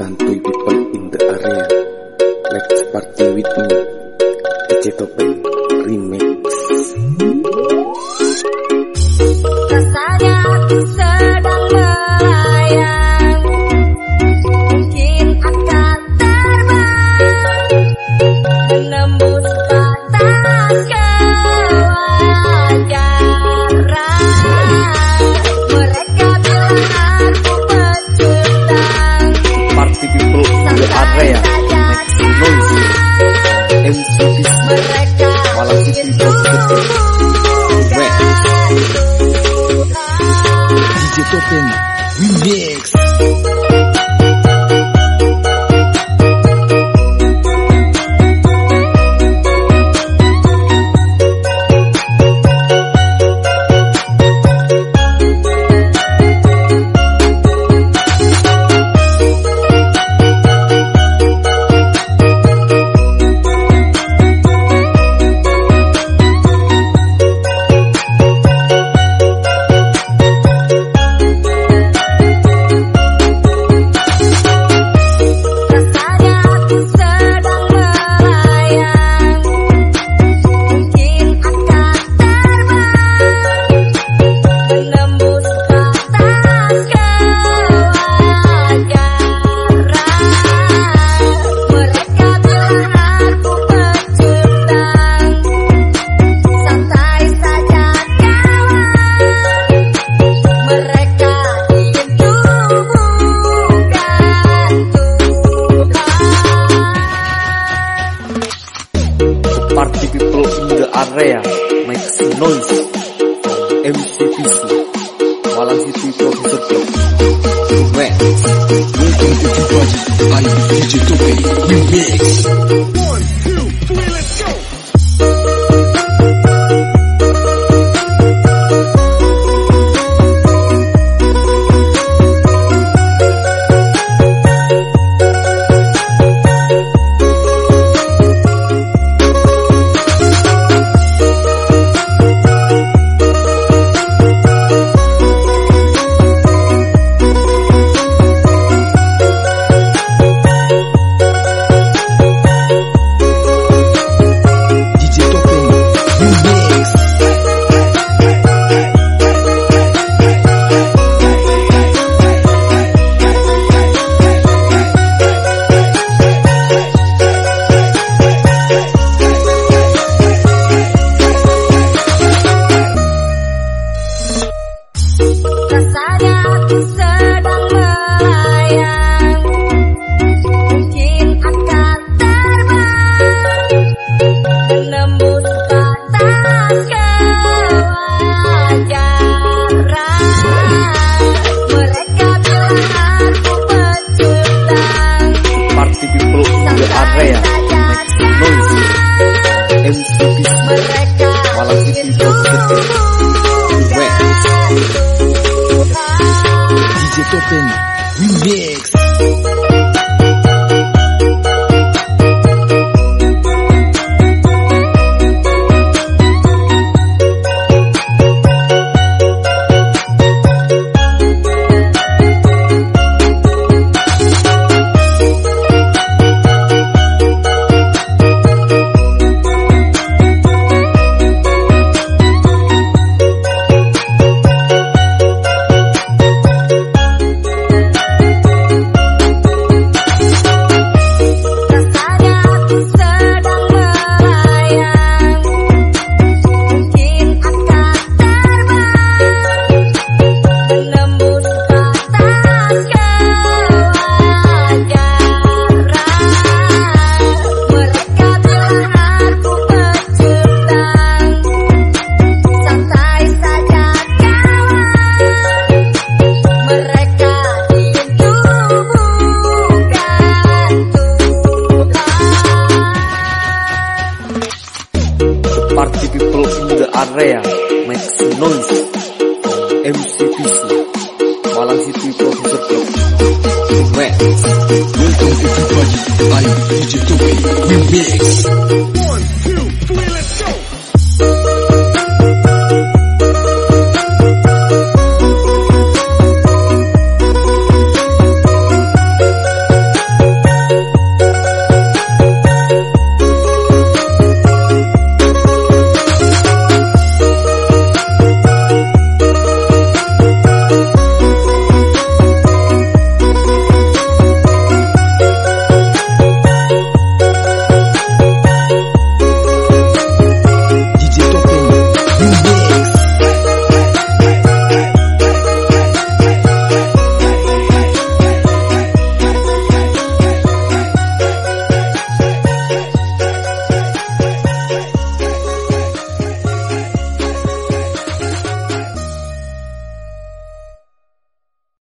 Santuy people in the area. Let's party with me Mereka ingin Mira, Mike Noise, MC Piso, Wallace e Professor Flow. Ué, um canto de voz, vai, DJ Tupi, Remix. MC Peace Mereka Malam City ingin Prostitute Remix Tuhan DJ Tope Remix. The area Make some noise MC Peace Malam City Prostitute Club Remix Welcome to everybody, I'm DJ Tope Remix.